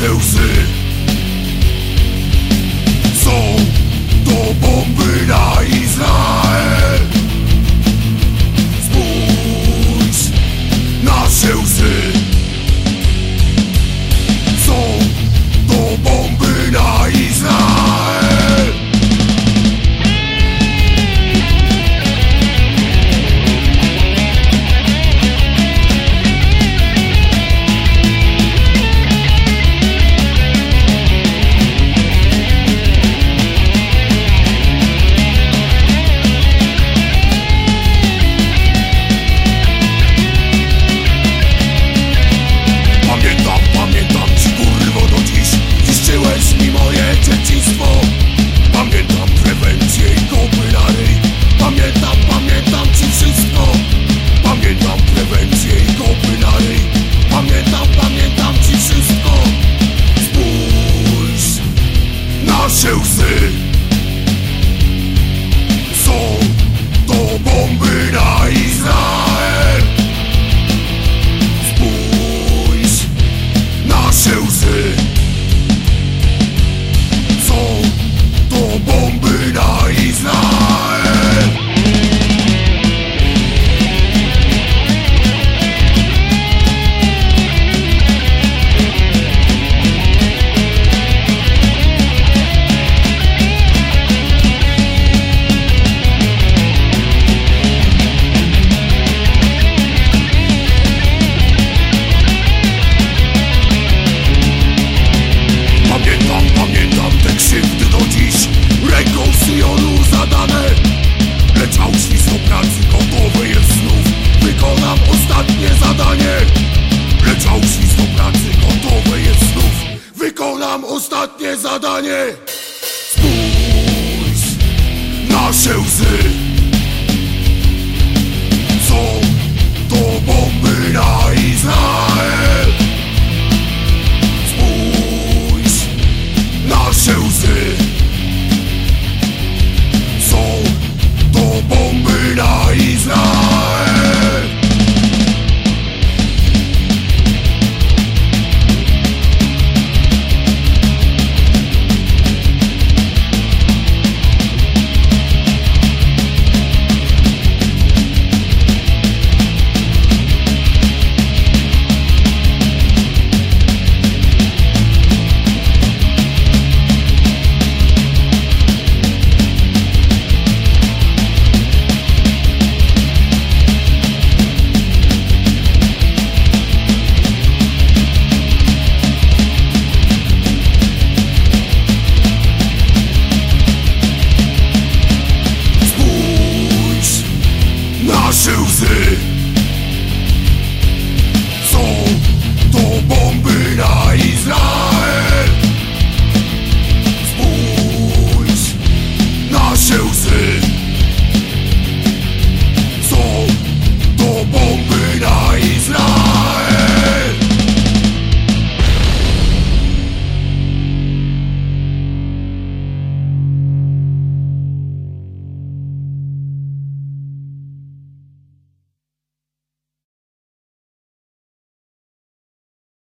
seus erros. poleciał do pracy, gotowe jest znów. Wykonam ostatnie zadanie. Spójrz nasze łzy. Są to bomby na Izrael? Spójrz nasze łzy. Są to bomby na Izrael? choosing